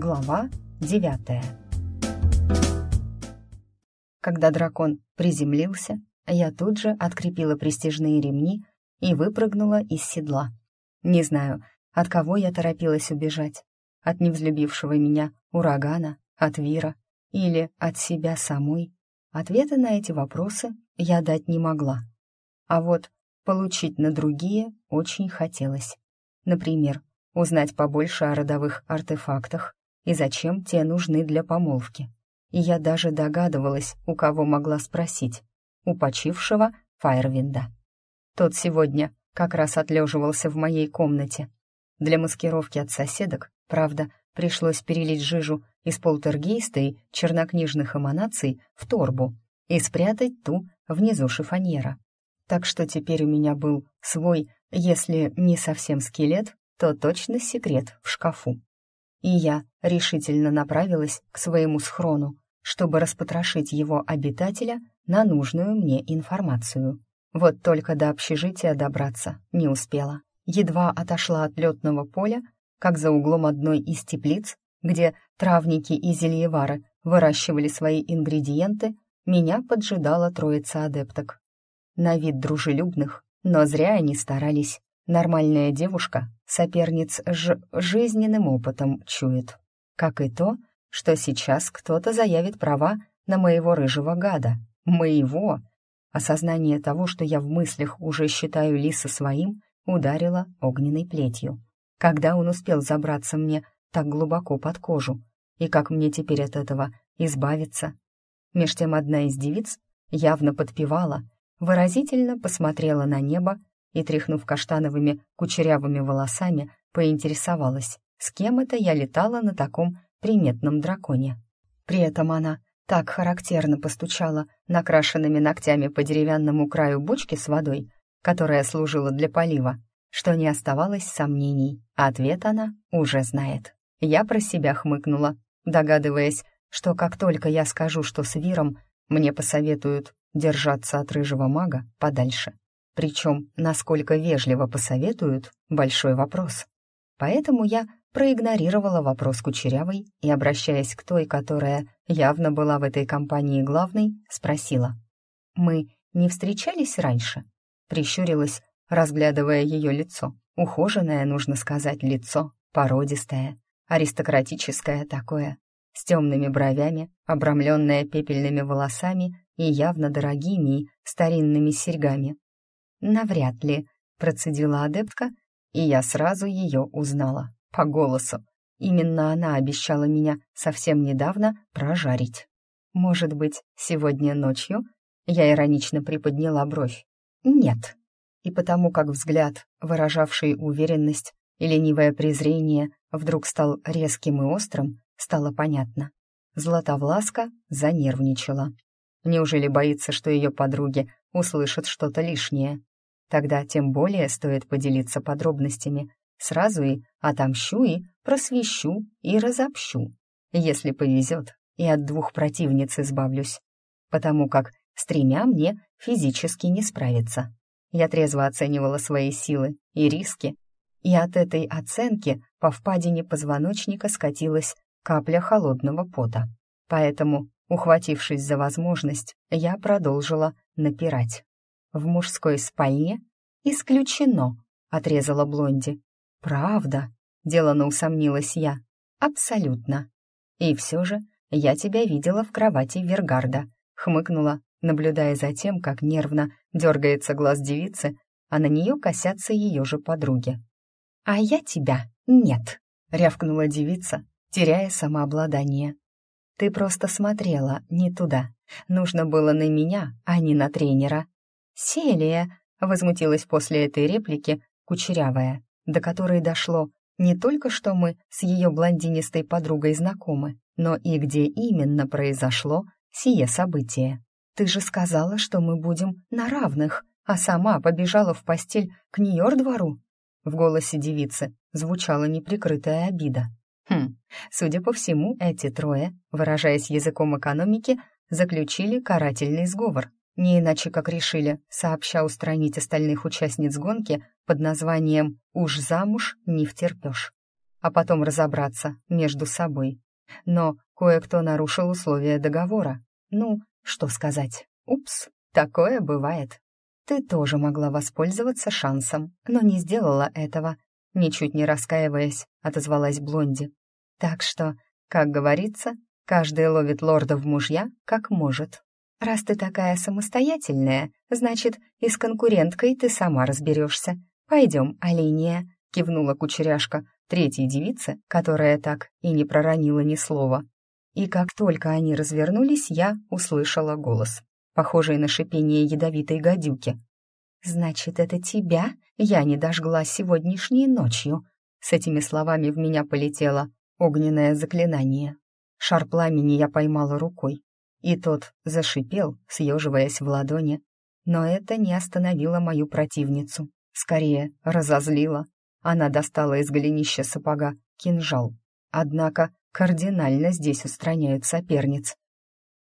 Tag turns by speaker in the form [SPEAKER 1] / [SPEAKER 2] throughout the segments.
[SPEAKER 1] Глава девятая Когда дракон приземлился, я тут же открепила престижные ремни и выпрыгнула из седла. Не знаю, от кого я торопилась убежать. От невзлюбившего меня урагана, от Вира или от себя самой. Ответы на эти вопросы я дать не могла. А вот получить на другие очень хотелось. Например, узнать побольше о родовых артефактах и зачем те нужны для помолвки. И я даже догадывалась, у кого могла спросить. У почившего Файрвинда. Тот сегодня как раз отлеживался в моей комнате. Для маскировки от соседок, правда, пришлось перелить жижу из полтергейста и чернокнижных эманаций в торбу и спрятать ту внизу шифоньера. Так что теперь у меня был свой, если не совсем скелет, то точно секрет в шкафу. И я решительно направилась к своему схрону, чтобы распотрошить его обитателя на нужную мне информацию. Вот только до общежития добраться не успела. Едва отошла от летного поля, как за углом одной из теплиц, где травники и зельевары выращивали свои ингредиенты, меня поджидала троица адепток. На вид дружелюбных, но зря они старались. Нормальная девушка соперниц ж жизненным опытом чует. Как и то, что сейчас кто-то заявит права на моего рыжего гада. Моего! Осознание того, что я в мыслях уже считаю Лиса своим, ударило огненной плетью. Когда он успел забраться мне так глубоко под кожу? И как мне теперь от этого избавиться? Меж тем одна из девиц явно подпевала, выразительно посмотрела на небо и, тряхнув каштановыми кучерявыми волосами, поинтересовалась, с кем это я летала на таком приметном драконе. При этом она так характерно постучала накрашенными ногтями по деревянному краю бочки с водой, которая служила для полива, что не оставалось сомнений, а ответ она уже знает. Я про себя хмыкнула, догадываясь, что как только я скажу, что с Виром мне посоветуют держаться от рыжего мага подальше. Причем, насколько вежливо посоветуют, большой вопрос. Поэтому я проигнорировала вопрос Кучерявой и, обращаясь к той, которая явно была в этой компании главной, спросила. «Мы не встречались раньше?» Прищурилась, разглядывая ее лицо. Ухоженное, нужно сказать, лицо, породистое, аристократическое такое, с темными бровями, обрамленное пепельными волосами и явно дорогими старинными серьгами, «Навряд ли», — процедила адептка, и я сразу ее узнала по голосу. Именно она обещала меня совсем недавно прожарить. «Может быть, сегодня ночью?» Я иронично приподняла бровь. «Нет». И потому как взгляд, выражавший уверенность и ленивое презрение, вдруг стал резким и острым, стало понятно. Златовласка занервничала. Неужели боится, что ее подруги услышат что-то лишнее? Тогда тем более стоит поделиться подробностями. Сразу и отомщу, и просвещу, и разобщу. Если повезет, и от двух противниц избавлюсь. Потому как с тремя мне физически не справиться. Я трезво оценивала свои силы и риски, и от этой оценки по впадине позвоночника скатилась капля холодного пота. Поэтому, ухватившись за возможность, я продолжила напирать. В мужской спальне исключено, отрезала Блонди. Правда, делано усомнилась я. Абсолютно. И все же я тебя видела в кровати Вергарда, хмыкнула, наблюдая за тем, как нервно дергается глаз девицы, а на нее косятся ее же подруги. «А я тебя нет», — рявкнула девица, теряя самообладание. «Ты просто смотрела не туда. Нужно было на меня, а не на тренера», «Селия!» — возмутилась после этой реплики кучерявая, до которой дошло не только что мы с ее блондинистой подругой знакомы, но и где именно произошло сие событие. «Ты же сказала, что мы будем на равных, а сама побежала в постель к Нью-Йорк-двору». В голосе девицы звучала неприкрытая обида. Хм, судя по всему, эти трое, выражаясь языком экономики, заключили карательный сговор, не иначе как решили, сообща устранить остальных участниц гонки под названием «Уж замуж не втерпешь». а потом разобраться между собой. Но кое-кто нарушил условия договора. Ну, что сказать. Упс, такое бывает. Ты тоже могла воспользоваться шансом, но не сделала этого. Ничуть не раскаиваясь, отозвалась Блонди. Так что, как говорится, каждый ловит лорда в мужья, как может. Раз ты такая самостоятельная, значит, и с конкуренткой ты сама разберешься. Пойдем, Алиния, кивнула кучеряшка, третьей девице, которая так и не проронила ни слова. И как только они развернулись, я услышала голос, похожий на шипение ядовитой гадюки. «Значит, это тебя я не дожгла сегодняшней ночью?» С этими словами в меня полетело огненное заклинание. Шар пламени я поймала рукой, и тот зашипел, съеживаясь в ладони. Но это не остановило мою противницу, скорее разозлило. Она достала из голенища сапога кинжал. Однако кардинально здесь устраняют соперниц.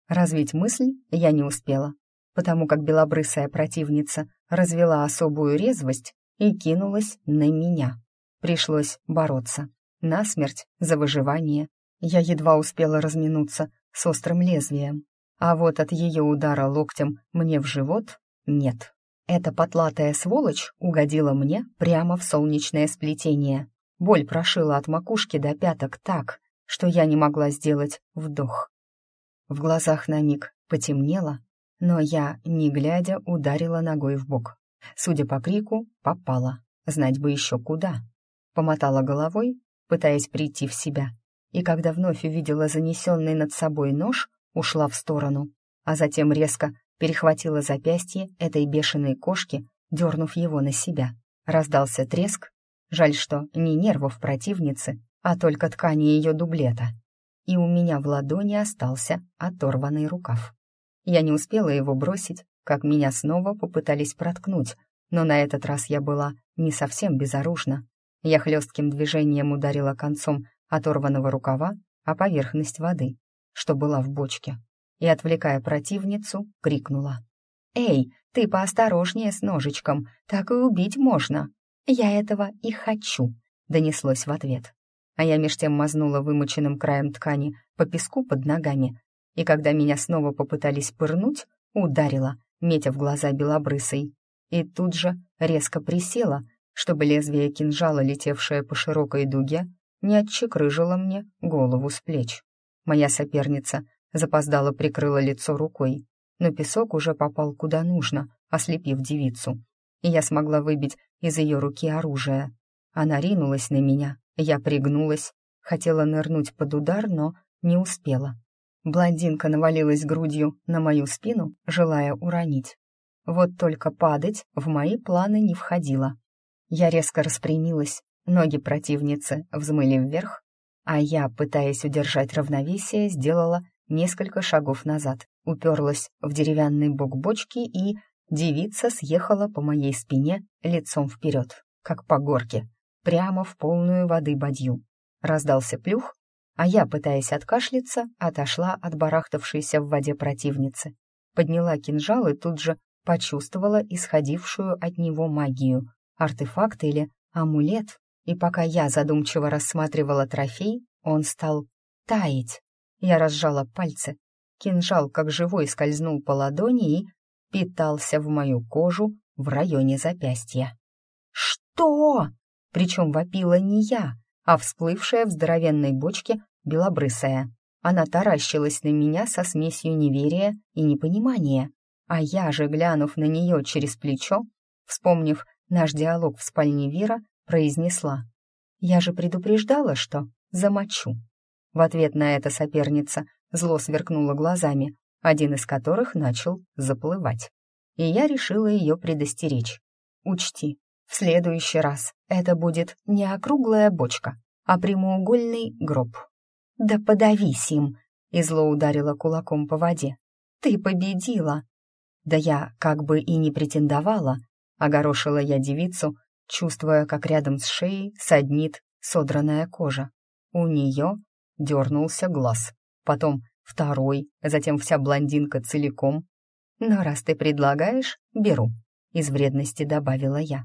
[SPEAKER 1] Развить мысль я не успела, потому как белобрысая противница развела особую резвость и кинулась на меня. Пришлось бороться. Насмерть, за выживание. Я едва успела разминуться с острым лезвием. А вот от ее удара локтем мне в живот — нет. Эта потлатая сволочь угодила мне прямо в солнечное сплетение. Боль прошила от макушки до пяток так, что я не могла сделать вдох. В глазах на миг потемнело, но я, не глядя, ударила ногой в бок. Судя по крику, попала. Знать бы еще куда. Помотала головой, пытаясь прийти в себя. И когда вновь увидела занесенный над собой нож, ушла в сторону, а затем резко перехватила запястье этой бешеной кошки, дернув его на себя. Раздался треск. Жаль, что не нервов противницы, а только ткани ее дублета. И у меня в ладони остался оторванный рукав. Я не успела его бросить, как меня снова попытались проткнуть, но на этот раз я была не совсем безоружна. Я хлестким движением ударила концом оторванного рукава о поверхность воды, что была в бочке и, отвлекая противницу, крикнула. «Эй, ты поосторожнее с ножичком, так и убить можно!» «Я этого и хочу», — донеслось в ответ. А я меж тем мазнула вымоченным краем ткани по песку под ногами, и когда меня снова попытались пырнуть, ударила, метя в глаза белобрысой. И тут же резко присела, чтобы лезвие кинжала, летевшее по широкой дуге, не отчекрыжило мне голову с плеч. Моя соперница запоздало прикрыла лицо рукой, но песок уже попал куда нужно, ослепив девицу. И я смогла выбить из ее руки оружие. Она ринулась на меня, я пригнулась, хотела нырнуть под удар, но не успела. Блондинка навалилась грудью на мою спину, желая уронить. Вот только падать в мои планы не входило. Я резко распрямилась, ноги противницы взмыли вверх, а я, пытаясь удержать равновесие, сделала несколько шагов назад, уперлась в деревянный бок бочки и девица съехала по моей спине лицом вперед, как по горке, прямо в полную воды бадью. Раздался плюх, а я, пытаясь откашляться, отошла от барахтавшейся в воде противницы. Подняла кинжал и тут же почувствовала исходившую от него магию, артефакт или амулет, и пока я задумчиво рассматривала трофей, он стал таять. Я разжала пальцы. Кинжал, как живой, скользнул по ладони и питался в мою кожу в районе запястья. «Что?» Причем вопила не я, а всплывшая в здоровенной бочке белобрысая. Она таращилась на меня со смесью неверия и непонимания. А я же, глянув на нее через плечо, вспомнив наш диалог в спальне Вира, произнесла. «Я же предупреждала, что замочу». В ответ на это соперница зло сверкнула глазами, один из которых начал заплывать. И я решила ее предостеречь. «Учти, в следующий раз это будет не округлая бочка, а прямоугольный гроб». «Да подавись им!» и зло ударила кулаком по воде. «Ты победила!» «Да я как бы и не претендовала», — огорошила я девицу, чувствуя, как рядом с шеей саднит содранная кожа. У нее дернулся глаз, потом второй, затем вся блондинка целиком. «Но раз ты предлагаешь, беру», — из вредности добавила я.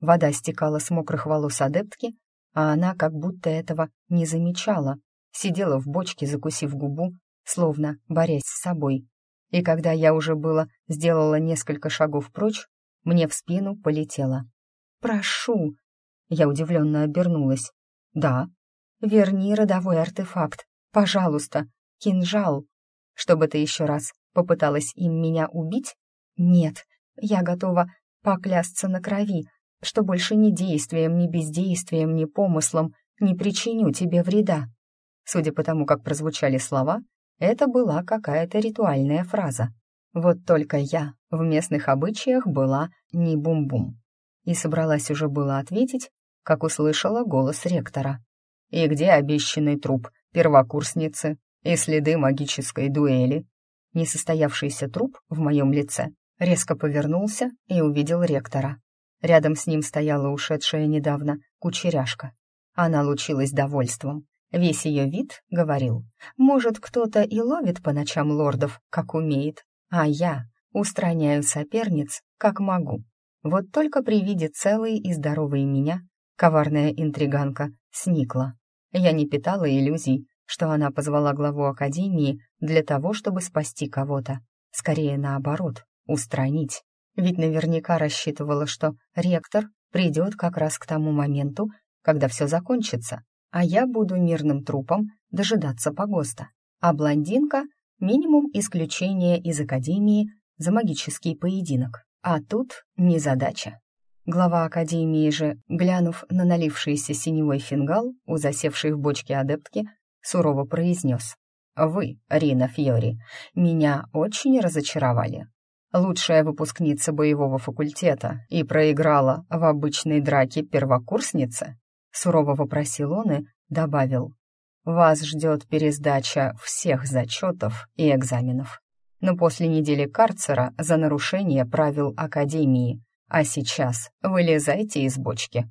[SPEAKER 1] Вода стекала с мокрых волос адептки, а она как будто этого не замечала, сидела в бочке, закусив губу, словно борясь с собой. И когда я уже было сделала несколько шагов прочь, мне в спину полетело. «Прошу!» Я удивленно обернулась. «Да?» «Верни родовой артефакт. Пожалуйста, кинжал. Чтобы ты еще раз попыталась им меня убить? Нет, я готова поклясться на крови, что больше ни действием, ни бездействием, ни помыслом не причиню тебе вреда». Судя по тому, как прозвучали слова, это была какая-то ритуальная фраза. Вот только я в местных обычаях была не бум-бум. И собралась уже было ответить, как услышала голос ректора. «И где обещанный труп первокурсницы и следы магической дуэли?» Несостоявшийся труп в моем лице резко повернулся и увидел ректора. Рядом с ним стояла ушедшая недавно кучеряшка. Она лучилась довольством. Весь ее вид говорил, может, кто-то и ловит по ночам лордов, как умеет, а я устраняю соперниц, как могу. Вот только при виде целой и здоровой меня коварная интриганка сникла. Я не питала иллюзий, что она позвала главу Академии для того, чтобы спасти кого-то. Скорее наоборот, устранить. Ведь наверняка рассчитывала, что ректор придет как раз к тому моменту, когда все закончится, а я буду мирным трупом дожидаться погоста. А блондинка — минимум исключения из Академии за магический поединок. А тут незадача. Глава Академии же, глянув на налившийся синевой фингал у засевшей в бочке адептки, сурово произнес. «Вы, Рина Фьори, меня очень разочаровали. Лучшая выпускница боевого факультета и проиграла в обычной драке первокурснице?» Сурово вопросил он и добавил. «Вас ждет пересдача всех зачетов и экзаменов. Но после недели карцера за нарушение правил Академии, а сейчас вылезайте из бочки».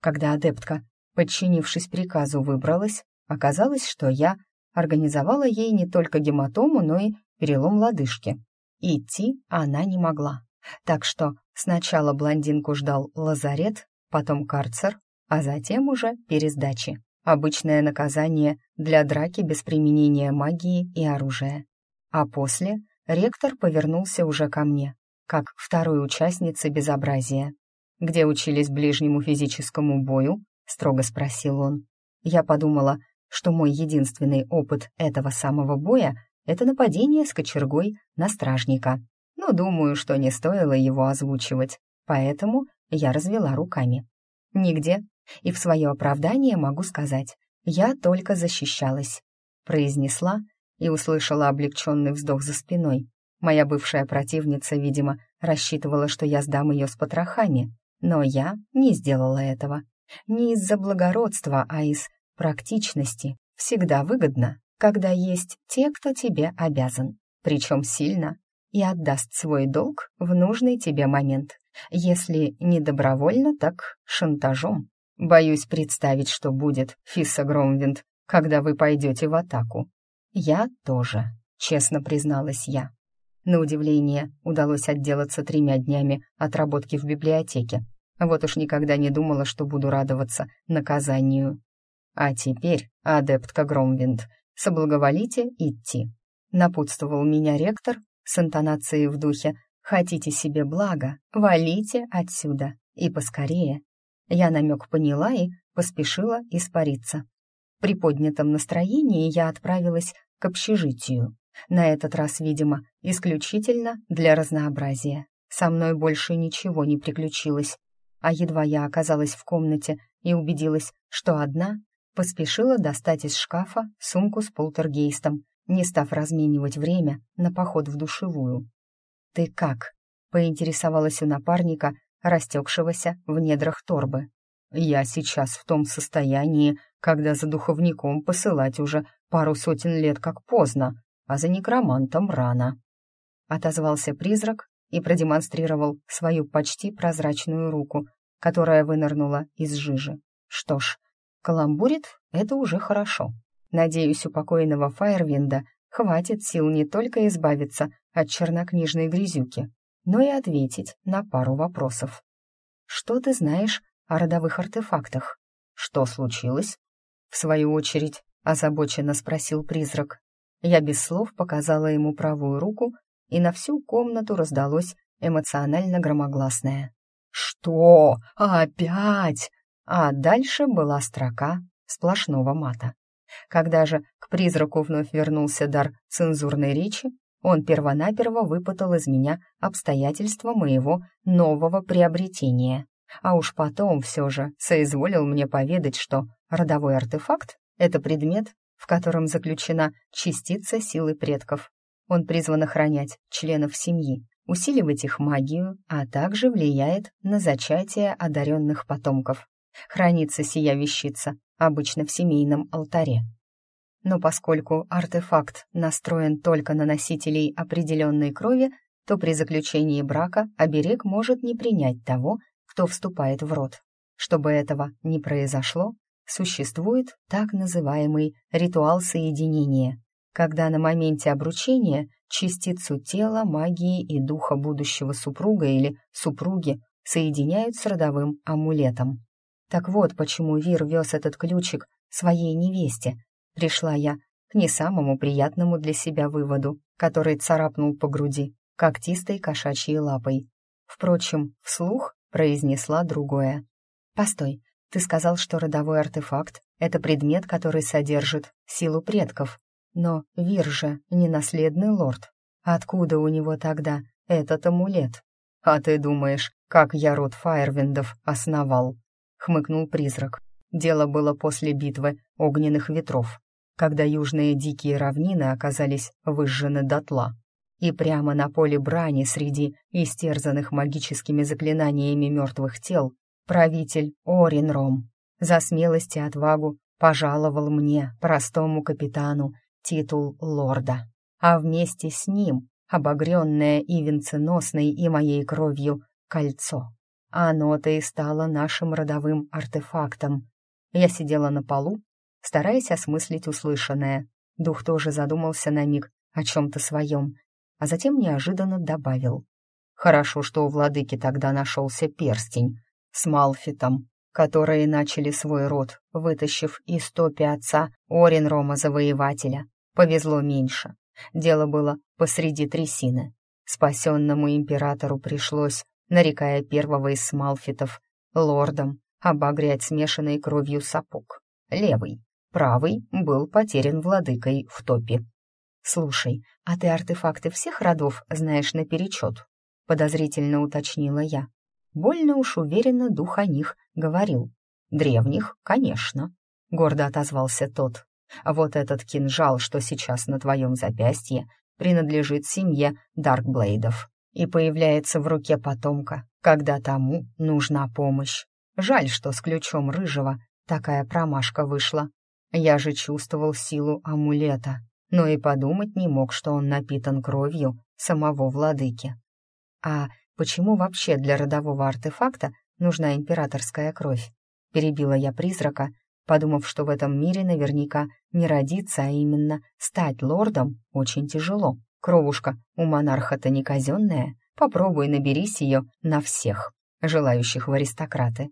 [SPEAKER 1] Когда адептка, подчинившись приказу, выбралась, оказалось, что я организовала ей не только гематому, но и перелом лодыжки. Идти она не могла. Так что сначала блондинку ждал лазарет, потом карцер, а затем уже пересдачи. Обычное наказание для драки без применения магии и оружия. А после ректор повернулся уже ко мне, как второй участнице безобразия. «Где учились ближнему физическому бою?» — строго спросил он. Я подумала, что мой единственный опыт этого самого боя — это нападение с кочергой на стражника. Но думаю, что не стоило его озвучивать, поэтому я развела руками. Нигде и в свое оправдание могу сказать, я только защищалась», произнесла и услышала облегченный вздох за спиной. Моя бывшая противница, видимо, рассчитывала, что я сдам ее с потрохами, но я не сделала этого. Не из-за благородства, а из практичности. Всегда выгодно, когда есть те, кто тебе обязан, причем сильно, и отдаст свой долг в нужный тебе момент. Если не добровольно, так шантажом. Боюсь представить, что будет, Фисса Громвинд, когда вы пойдете в атаку. Я тоже, честно призналась я. На удивление, удалось отделаться тремя днями отработки в библиотеке. Вот уж никогда не думала, что буду радоваться наказанию. А теперь, адептка Громвинд, соблаговолите идти. Напутствовал меня ректор с интонацией в духе «Хотите себе блага, валите отсюда, и поскорее, я намек поняла и поспешила испариться. При поднятом настроении я отправилась к общежитию. На этот раз, видимо, исключительно для разнообразия. Со мной больше ничего не приключилось. А едва я оказалась в комнате и убедилась, что одна, поспешила достать из шкафа сумку с полтергейстом, не став разменивать время на поход в душевую. «Ты как?» — поинтересовалась у напарника, растекшегося в недрах торбы. «Я сейчас в том состоянии, когда за духовником посылать уже пару сотен лет как поздно, а за некромантом рано». Отозвался призрак и продемонстрировал свою почти прозрачную руку, которая вынырнула из жижи. Что ж, каламбурит — это уже хорошо. Надеюсь, у покойного Фаервинда хватит сил не только избавиться от чернокнижной грязюки, но и ответить на пару вопросов. «Что ты знаешь о родовых артефактах?»
[SPEAKER 2] Что случилось?»
[SPEAKER 1] В свою очередь озабоченно спросил призрак. Я без слов показала ему правую руку, и на всю комнату раздалось эмоционально громогласное. «Что? Опять?» А дальше была строка сплошного мата. Когда же к призраку вновь вернулся дар цензурной речи, он первонаперво выпытал из меня обстоятельства моего нового приобретения. А уж потом все же соизволил мне поведать, что родовой артефакт — это предмет, в котором заключена частица силы предков. Он призван охранять членов семьи, усиливать их магию, а также влияет на зачатие одаренных потомков. Хранится сия вещица обычно в семейном алтаре. Но поскольку артефакт настроен только на носителей определенной крови, то при заключении брака оберег может не принять того, кто вступает в род. Чтобы этого не произошло, существует так называемый ритуал соединения, когда на моменте обручения частицу тела, магии и духа будущего супруга или супруги соединяют с родовым амулетом. Так вот, почему Вир вез этот ключик своей невесте. Пришла я к не самому приятному для себя выводу, который царапнул по груди когтистой кошачьей лапой. Впрочем, вслух произнесла другое. «Постой, ты сказал, что родовой артефакт — это предмет, который содержит силу предков. Но Вир же не наследный лорд. Откуда у него тогда этот амулет? А ты думаешь, как я род Фаервиндов основал?» — хмыкнул призрак. Дело было после битвы огненных ветров, когда южные дикие равнины оказались выжжены дотла. И прямо на поле брани среди истерзанных магическими заклинаниями мертвых тел правитель Оринром за смелость и отвагу пожаловал мне, простому капитану, титул лорда. А вместе с ним, обогренное и венценосной и моей кровью, кольцо. Оно-то и стало нашим родовым артефактом. Я сидела на полу, стараясь осмыслить услышанное. Дух тоже задумался на миг о чем-то своем, а затем неожиданно добавил. Хорошо, что у владыки тогда нашелся перстень с Малфитом, которые начали свой род, вытащив из топи отца Оринрома Завоевателя. Повезло меньше. Дело было посреди трясины. Спасенному императору пришлось нарекая первого из смалфитов лордом, обогрять смешанной кровью сапог. Левый, правый был потерян владыкой в топе. «Слушай, а ты артефакты всех родов знаешь наперечет?» — подозрительно уточнила я. Больно уж уверенно дух о них говорил. «Древних, конечно», — гордо отозвался тот. «А вот этот кинжал, что сейчас на твоем запястье, принадлежит семье Даркблейдов и появляется в руке потомка, когда тому нужна помощь. Жаль, что с ключом рыжего такая промашка вышла. Я же чувствовал силу амулета, но и подумать не мог, что он напитан кровью самого владыки. А почему вообще для родового артефакта нужна императорская кровь? Перебила я призрака, подумав, что в этом мире наверняка не родиться, а именно стать лордом очень тяжело. Кровушка у монарха-то не казенная, попробуй наберись ее на всех, желающих в аристократы.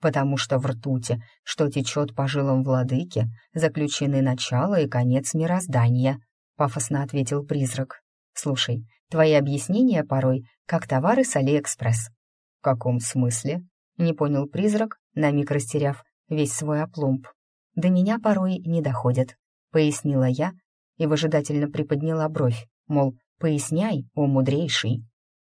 [SPEAKER 1] Потому что в ртуте, что течет по жилам владыки, заключены начало и конец мироздания, пафосно ответил призрак. Слушай, твои объяснения порой как товары с Алиэкспресс. В каком смысле? Не понял призрак, на миг растеряв весь свой апломб. До меня порой не доходят, пояснила я и выжидательно приподняла бровь мол, поясняй, о мудрейший.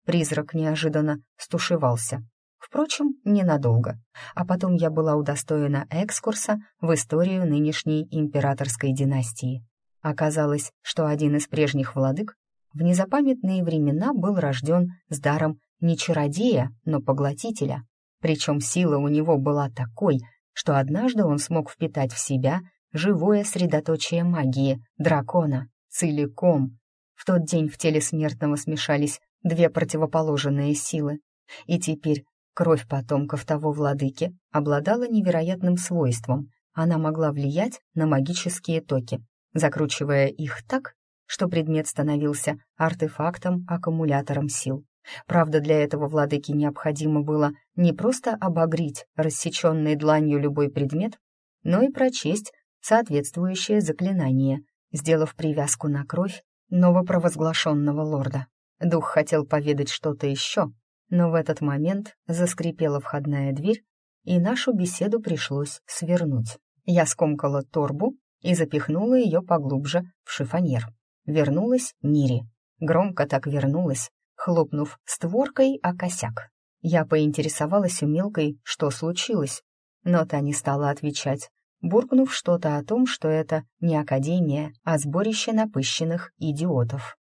[SPEAKER 1] Призрак неожиданно стушевался. Впрочем, ненадолго. А потом я была удостоена экскурса в историю нынешней императорской династии. Оказалось, что один из прежних владык в незапамятные времена был рожден с даром не чародея, но поглотителя. Причем сила у него была такой, что однажды он смог впитать в себя живое средоточие магии, дракона, целиком, в тот день в теле смертного смешались две противоположные силы, и теперь кровь потомков того владыки обладала невероятным свойством. Она могла влиять на магические токи, закручивая их так, что предмет становился артефактом-аккумулятором сил. Правда, для этого владыке необходимо было не просто обогреть рассеченной дланью любой предмет, но и прочесть соответствующее заклинание, сделав привязку на кровь новопровозглашенного лорда. Дух хотел поведать что-то еще, но в этот момент заскрипела входная дверь, и нашу беседу пришлось свернуть. Я скомкала торбу и запихнула ее поглубже в шифоньер. Вернулась Нири. Громко так вернулась, хлопнув створкой о косяк. Я поинтересовалась у мелкой, что случилось, но та не стала отвечать, буркнув что-то о том, что это не академия, а сборище напыщенных идиотов.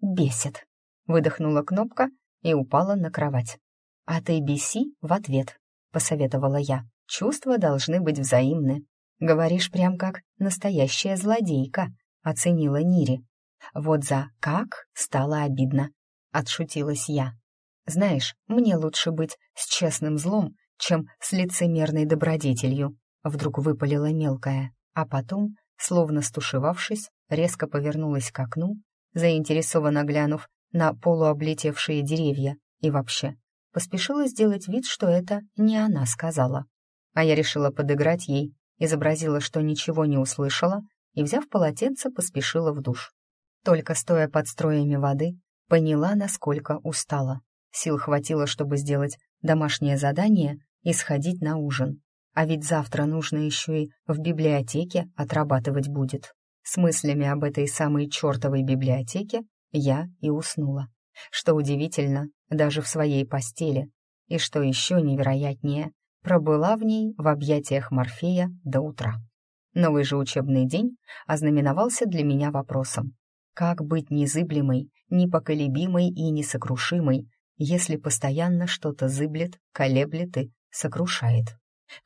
[SPEAKER 1] «Бесит», — выдохнула кнопка и упала на кровать. «А ты беси в ответ», — посоветовала я. «Чувства должны быть взаимны. Говоришь прям как настоящая злодейка», — оценила Нири. «Вот за «как» стало обидно», — отшутилась я. «Знаешь, мне лучше быть с честным злом, чем с лицемерной добродетелью», — вдруг выпалила мелкая, а потом, словно стушевавшись, резко повернулась к окну, заинтересованно глянув на полуоблетевшие деревья и вообще поспешила сделать вид, что это не она сказала. А я решила подыграть ей, изобразила, что ничего не услышала, и, взяв полотенце, поспешила в душ. Только стоя под строями воды, поняла, насколько устала. Сил хватило, чтобы сделать домашнее задание и сходить на ужин. А ведь завтра нужно еще и в библиотеке отрабатывать будет. С мыслями об этой самой чертовой библиотеке я и уснула. Что удивительно, даже в своей постели. И что еще невероятнее, пробыла в ней в объятиях Морфея до утра. Новый же учебный день ознаменовался для меня вопросом. Как быть незыблемой, непоколебимой и несокрушимой, если постоянно что-то зыблет, колеблет и сокрушает?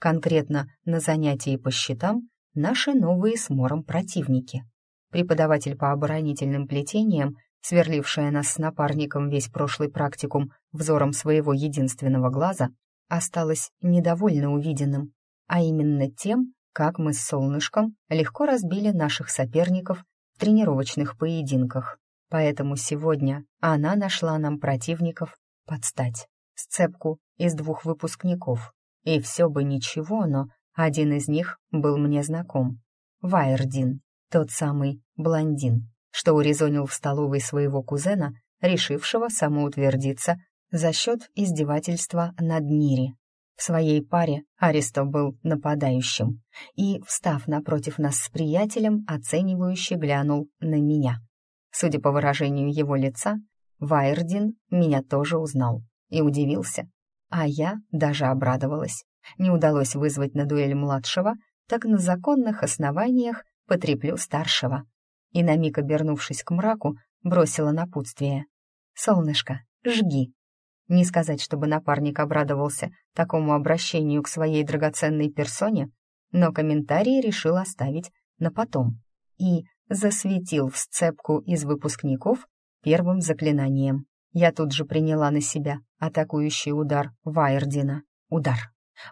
[SPEAKER 1] Конкретно на занятии по счетам наши новые с Мором противники. Преподаватель по оборонительным плетениям сверлившая нас с напарником весь прошлый практикум взором своего единственного глаза, осталась недовольна увиденным, а именно тем, как мы с солнышком легко разбили наших соперников тренировочных поединках. Поэтому сегодня она нашла нам противников под стать, сцепку из двух выпускников. И все бы ничего, но один из них был мне знаком. Вайердин, тот самый блондин, что урезонил в столовой своего кузена, решившего самоутвердиться за счет издевательства над Нири. В своей паре Аристо был нападающим и, встав напротив нас с приятелем, оценивающе глянул на меня. Судя по выражению его лица, Вайердин меня тоже узнал и удивился, а я даже обрадовалась. Не удалось вызвать на дуэль младшего, так на законных основаниях потреплю старшего и, на миг обернувшись к мраку, бросила напутствие. «Солнышко, жги!» Не сказать, чтобы напарник обрадовался такому обращению к своей драгоценной персоне, но комментарий решил оставить на потом и засветил в сцепку из выпускников первым заклинанием. Я тут же приняла на себя атакующий удар Вайердина. Удар.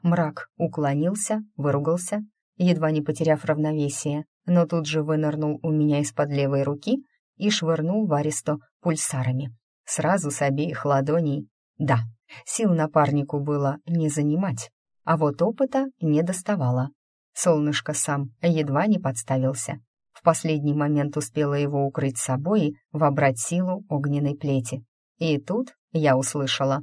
[SPEAKER 1] Мрак уклонился, выругался, едва не потеряв равновесие, но тут же вынырнул у меня из-под левой руки и швырнул Варисто пульсарами. Сразу с обеих ладоней. Да, сил напарнику было не занимать, а вот опыта не доставало. Солнышко сам едва не подставился. В последний момент успела его укрыть собой и вобрать силу огненной плети. И тут я услышала.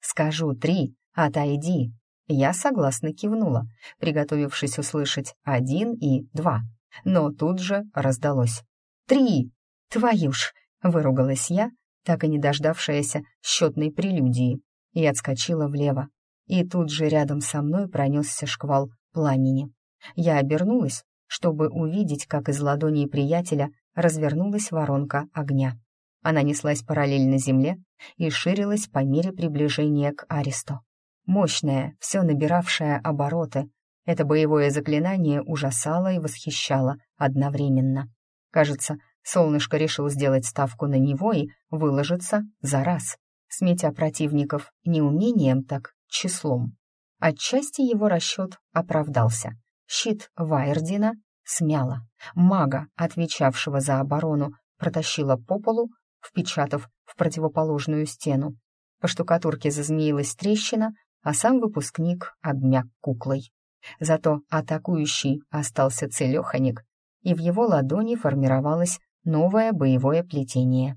[SPEAKER 1] «Скажу три, отойди». Я согласно кивнула, приготовившись услышать один и два но тут же раздалось. «Три! Твою ж!» — выругалась я, так и не дождавшаяся счетной прелюдии, и отскочила влево. И тут же рядом со мной пронесся шквал пламени. Я обернулась, чтобы увидеть, как из ладоней приятеля развернулась воронка огня. Она неслась параллельно земле и ширилась по мере приближения к Аристо. Мощная, все набиравшая обороты, это боевое заклинание ужасало и восхищало одновременно. Кажется, солнышко решил сделать ставку на него и выложиться за раз, сметя противников не умением, так числом. Отчасти его расчет оправдался. Щит Вайердина смяло. Мага, отвечавшего за оборону, протащила по полу, впечатав в противоположную стену. По штукатурке зазмеилась трещина, а сам выпускник обмяк куклой. Зато атакующий остался целеханик, и в его ладони формировалось новое боевое плетение.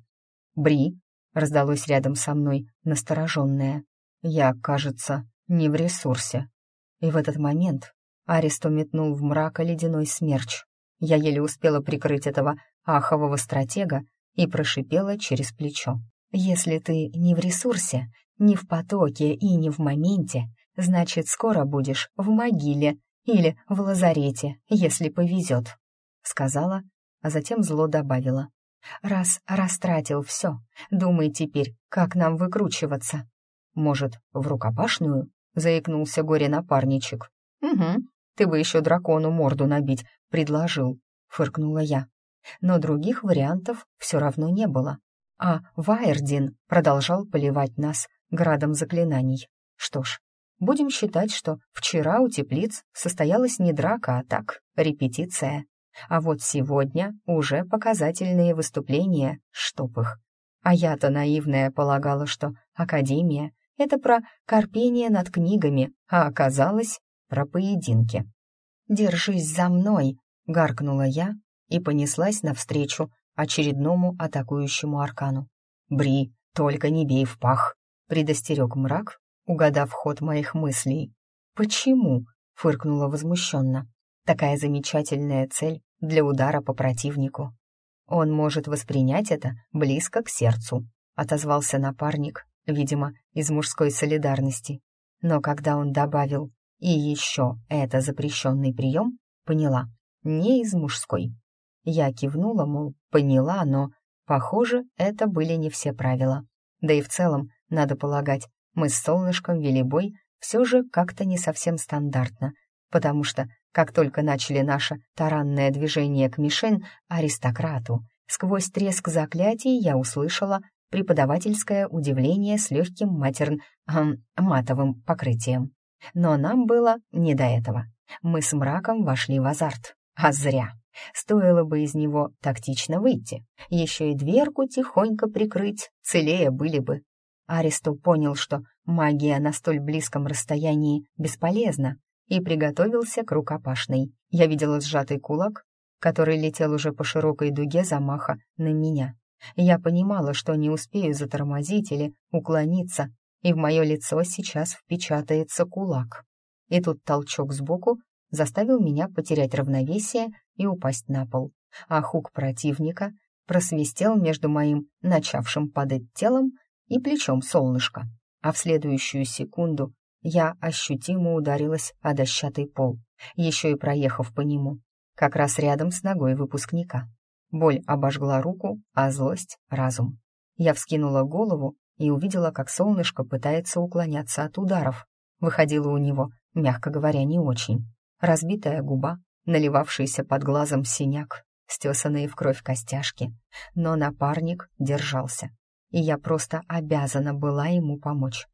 [SPEAKER 1] «Бри!» — раздалось рядом со мной, настороженное. «Я, кажется, не в ресурсе». И в этот момент Аристо метнул в мрака ледяной смерч. Я еле успела прикрыть этого ахового стратега и прошипела через плечо. «Если ты не в ресурсе, не в потоке и не в моменте, значит, скоро будешь в могиле или в лазарете, если повезет», — сказала, а затем зло добавила. «Раз растратил все, думай теперь, как нам выкручиваться». «Может, в рукопашную?» — заикнулся горе-напарничек. «Угу, ты бы еще дракону морду набить предложил», — фыркнула я. Но других вариантов все равно не было а Вайердин продолжал поливать нас градом заклинаний. Что ж, будем считать, что вчера у теплиц состоялась не драка, а так, репетиция. А вот сегодня уже показательные выступления, чтоб их. А я-то наивная полагала, что Академия — это про корпение над книгами, а оказалось про поединки. «Держись за мной!» — гаркнула я и понеслась навстречу очередному атакующему аркану. «Бри, только не бей в пах!» — предостерег мрак, угадав ход моих мыслей. «Почему?» — фыркнула возмущенно. «Такая замечательная цель для удара по противнику. Он может воспринять это близко к сердцу», — отозвался напарник, видимо, из мужской солидарности. Но когда он добавил «и еще это запрещенный прием», поняла, не из мужской. Я кивнула, мол, поняла, но, похоже, это были не все правила. Да и в целом, надо полагать, мы с солнышком вели бой все же как-то не совсем стандартно, потому что, как только начали наше таранное движение к мишень аристократу, сквозь треск заклятий я услышала преподавательское удивление с легким матерн... Эм, матовым покрытием. Но нам было не до этого. Мы с мраком вошли в азарт. А зря. Стоило бы из него тактично выйти, еще и дверку тихонько прикрыть, целее были бы. Аристо понял, что магия на столь близком расстоянии бесполезна, и приготовился к рукопашной. Я видела сжатый кулак, который летел уже по широкой дуге замаха на меня. Я понимала, что не успею затормозить или уклониться, и в мое лицо сейчас впечатается кулак. И тут толчок сбоку заставил меня потерять равновесие и упасть на пол, а хук противника просвистел между моим начавшим падать телом и плечом солнышка, а в следующую секунду я ощутимо ударилась о дощатый пол, еще и проехав по нему, как раз рядом с ногой выпускника. Боль обожгла руку, а злость — разум. Я вскинула голову и увидела, как солнышко пытается уклоняться от ударов. Выходило у него, мягко говоря, не очень. Разбитая губа, наливавшийся под глазом синяк, стесанные в кровь костяшки. Но напарник держался, и я просто обязана была ему помочь.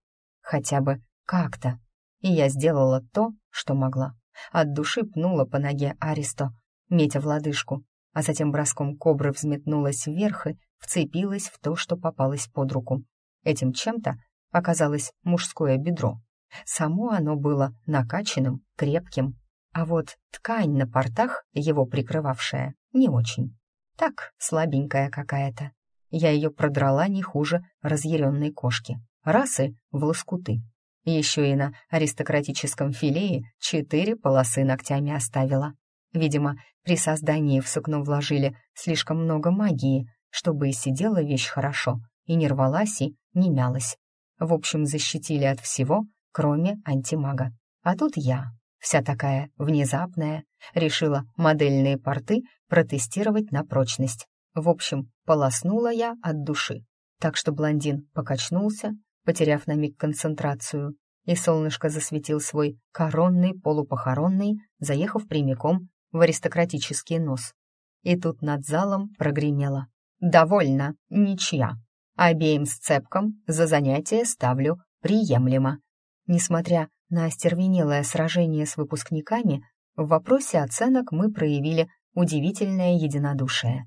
[SPEAKER 1] Хотя бы как-то. И я сделала то, что могла. От души пнула по ноге Аристо, метя в лодыжку, а затем броском кобры взметнулась вверх и вцепилась в то, что попалось под руку. Этим чем-то оказалось мужское бедро. Само оно было накачанным, крепким, а вот ткань на портах, его прикрывавшая, не очень. Так, слабенькая какая-то. Я ее продрала не хуже разъяренной кошки. Расы в лоскуты. Еще и на аристократическом филее четыре полосы ногтями оставила. Видимо, при создании в сукно вложили слишком много магии, чтобы и сидела вещь хорошо, и не рвалась, и не мялась. В общем, защитили от всего, кроме антимага. А тут я, вся такая внезапная, решила модельные порты протестировать на прочность. В общем, полоснула я от души. Так что блондин покачнулся, потеряв на миг концентрацию, и солнышко засветил свой коронный полупохоронный, заехав прямиком в аристократический нос. И тут над залом прогремело. «Довольно, ничья. Обеим сцепкам за занятие ставлю приемлемо». Несмотря на остервенелое сражение с выпускниками, в вопросе оценок мы проявили удивительное единодушие.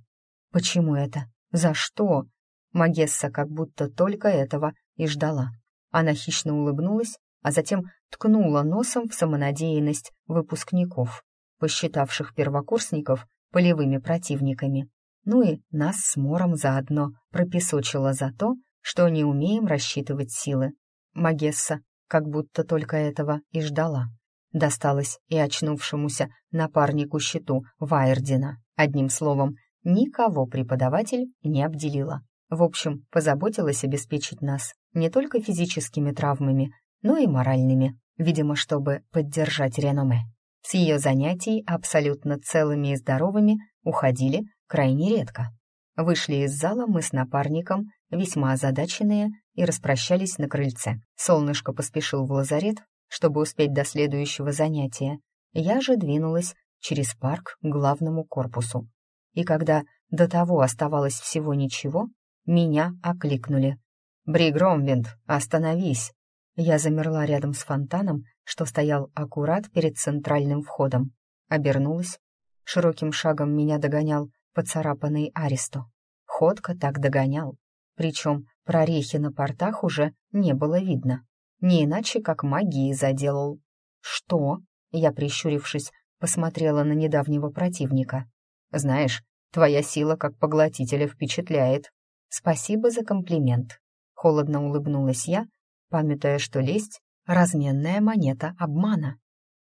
[SPEAKER 1] Почему это? За что? Магесса как будто только этого и ждала. Она хищно улыбнулась, а затем ткнула носом в самонадеянность выпускников, посчитавших первокурсников полевыми противниками. Ну и нас с Мором заодно пропесочила за то, что не умеем рассчитывать силы. Магесса как будто только этого и ждала. Досталось и очнувшемуся напарнику щиту Вайердина. Одним словом, никого преподаватель не обделила. В общем, позаботилась обеспечить нас не только физическими травмами, но и моральными, видимо, чтобы поддержать реноме. С ее занятий абсолютно целыми и здоровыми уходили крайне редко. Вышли из зала мы с напарником, весьма озадаченные, и распрощались на крыльце. Солнышко поспешил в лазарет, чтобы успеть до следующего занятия. Я же двинулась через парк к главному корпусу. И когда до того оставалось всего ничего, меня окликнули. «Бри Громвинд, остановись!» Я замерла рядом с фонтаном, что стоял аккурат перед центральным входом. Обернулась. Широким шагом меня догонял поцарапанный Аристо. Ходка так догонял. Причем прорехи на портах уже не было видно. Не иначе, как магии заделал. «Что?» — я, прищурившись, посмотрела на недавнего противника. «Знаешь, твоя сила как поглотителя впечатляет. Спасибо за комплимент». Холодно улыбнулась я, памятая, что лесть — разменная монета обмана.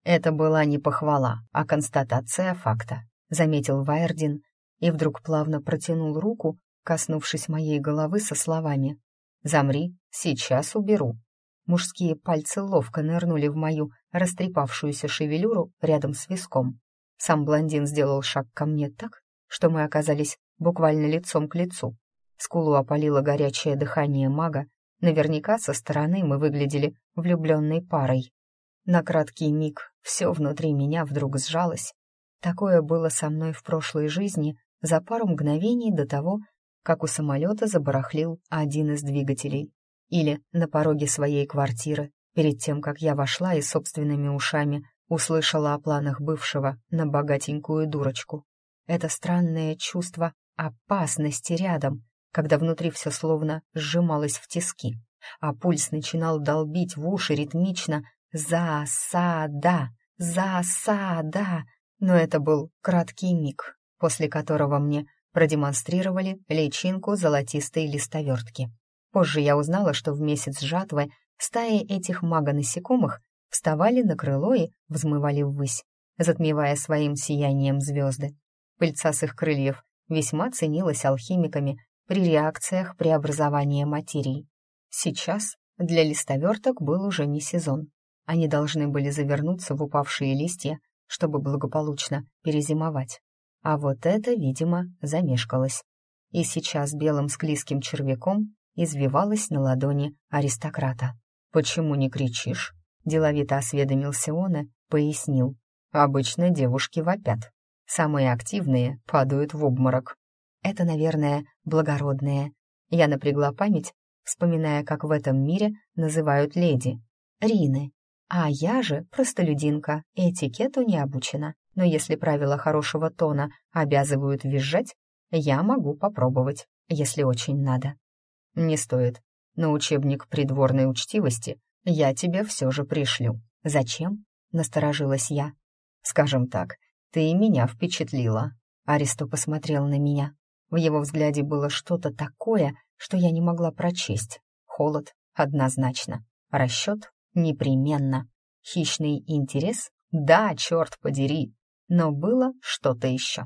[SPEAKER 1] «Это была не похвала, а констатация факта», — заметил Вайердин, и вдруг плавно протянул руку, коснувшись моей головы со словами «Замри, сейчас уберу». Мужские пальцы ловко нырнули в мою растрепавшуюся шевелюру рядом с виском. Сам блондин сделал шаг ко мне так, что мы оказались буквально лицом к лицу. Скулу опалило горячее дыхание мага, наверняка со стороны мы выглядели влюбленной парой. На краткий миг все внутри меня вдруг сжалось. Такое было со мной в прошлой жизни, за пару мгновений до того, как у самолета забарахлил один из двигателей. Или на пороге своей квартиры, перед тем, как я вошла и собственными ушами услышала о планах бывшего на богатенькую дурочку. Это странное чувство опасности рядом, когда внутри все словно сжималось в тиски, а пульс начинал долбить в уши ритмично «За-са-да! За-са-да!» Но это был краткий миг, после которого мне продемонстрировали личинку золотистой листовертки. Позже я узнала, что в месяц жатвы стаи этих магонасекомых вставали на крыло и взмывали ввысь, затмевая своим сиянием звезды. Пыльца с их крыльев весьма ценилась алхимиками при реакциях преобразования материи. Сейчас для листоверток был уже не сезон. Они должны были завернуться в упавшие листья, чтобы благополучно перезимовать. А вот это, видимо, замешкалось. И сейчас белым склизким червяком извивалась на ладони аристократа. «Почему не кричишь?» — деловито осведомился он и пояснил. «Обычно девушки вопят. Самые активные падают в обморок. Это, наверное, благородные. Я напрягла память, вспоминая, как в этом мире называют леди. Рины. А я же простолюдинка, этикету не обучена но если правила хорошего тона обязывают визжать, я могу попробовать, если очень надо. Не стоит. На учебник придворной учтивости я тебе все же пришлю. Зачем? Насторожилась я. Скажем так, ты меня впечатлила. Аристо посмотрел на меня. В его взгляде было что-то такое, что я не могла прочесть. Холод однозначно. Расчет непременно. Хищный интерес? Да, черт подери, но было что-то еще.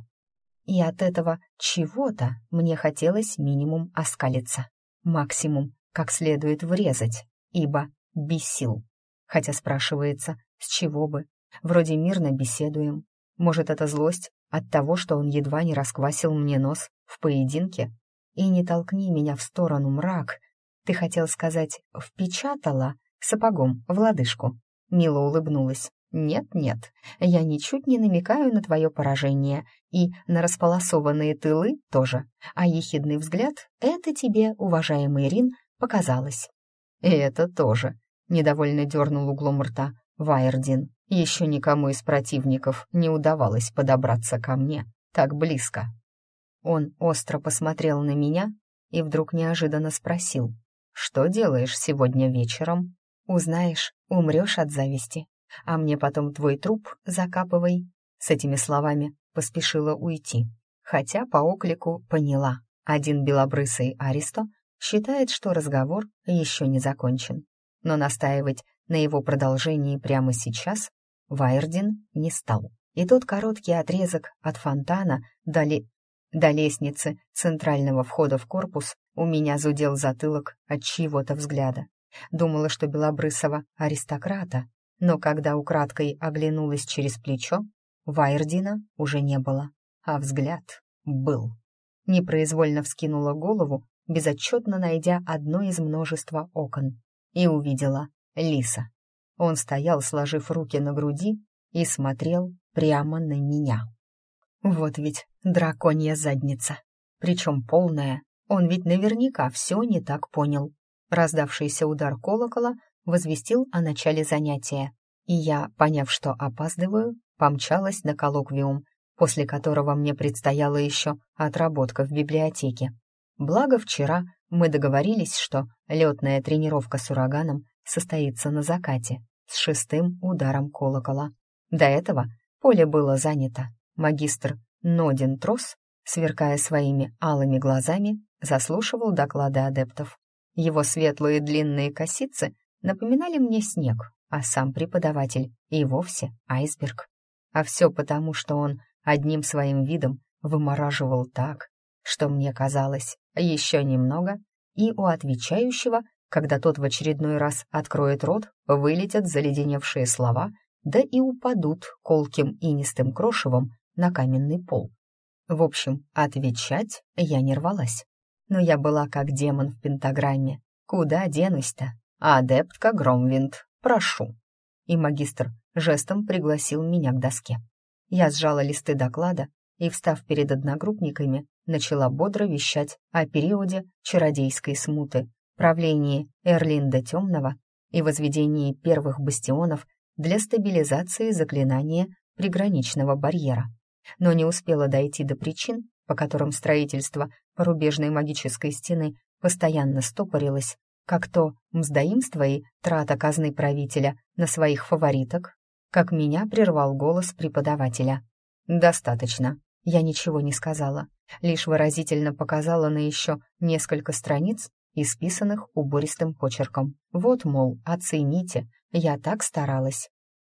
[SPEAKER 1] И от этого чего-то мне хотелось минимум оскалиться, максимум как следует врезать, ибо бесил. Хотя спрашивается, с чего бы? Вроде мирно беседуем. Может, это злость от того, что он едва не расквасил мне нос в поединке? И не толкни меня в сторону, мрак. Ты хотел сказать «впечатала» сапогом в лодыжку. Мило улыбнулась. Нет-нет, я ничуть не намекаю на твое поражение, и на располосованные тылы тоже, а ехидный взгляд — это тебе, уважаемый Рин, показалось. И это тоже, — недовольно дернул углом рта Вайердин. Еще никому из противников не удавалось подобраться ко мне так близко. Он остро посмотрел на меня и вдруг неожиданно спросил. что делаешь сегодня вечером? Узнаешь, умрешь от зависти, а мне потом твой труп закапывай». С этими словами поспешила уйти, хотя по оклику поняла. Один белобрысый Аристо считает, что разговор еще не закончен. Но настаивать на его продолжении прямо сейчас Вайердин не стал. И тот короткий отрезок от фонтана до. До лестницы центрального входа в корпус у меня зудел затылок от чьего-то взгляда. Думала, что Белобрысова аристократа, но когда украдкой оглянулась через плечо, Вайердина уже не было, а взгляд был. Непроизвольно вскинула голову, безотчетно найдя одно из множества окон, и увидела Лиса. Он стоял, сложив руки на груди, и смотрел прямо на меня. Вот ведь драконья задница, причем полная, он ведь наверняка все не так понял. Раздавшийся удар колокола возвестил о начале занятия, и я, поняв, что опаздываю, помчалась на коллоквиум, после которого мне предстояла еще отработка в библиотеке. Благо вчера мы договорились, что летная тренировка с ураганом состоится на закате с шестым ударом колокола. До этого поле было занято. Магистр Нодин Трос, сверкая своими алыми глазами, заслушивал доклады адептов. Его светлые длинные косицы напоминали мне снег, а сам преподаватель и вовсе айсберг. А все потому, что он одним своим видом вымораживал так, что мне казалось, еще немного, и у отвечающего, когда тот в очередной раз откроет рот, вылетят заледеневшие слова, да и упадут колким инистым крошевом на каменный пол. В общем, отвечать я не рвалась. Но я была как демон в пентаграмме. Куда денусь-то? Адептка Громвинд, прошу. И магистр жестом пригласил меня к доске. Я сжала листы доклада и, встав перед одногруппниками, начала бодро вещать о периоде чародейской смуты, правлении Эрлинда Темного и возведении первых бастионов для стабилизации заклинания приграничного барьера. Но не успела дойти до причин, по которым строительство порубежной магической стены постоянно стопорилось, как то мздоимство и трата казны правителя на своих фавориток, как меня прервал голос преподавателя. «Достаточно». Я ничего не сказала, лишь выразительно показала на еще несколько страниц, исписанных убористым почерком. Вот, мол, оцените, я так старалась.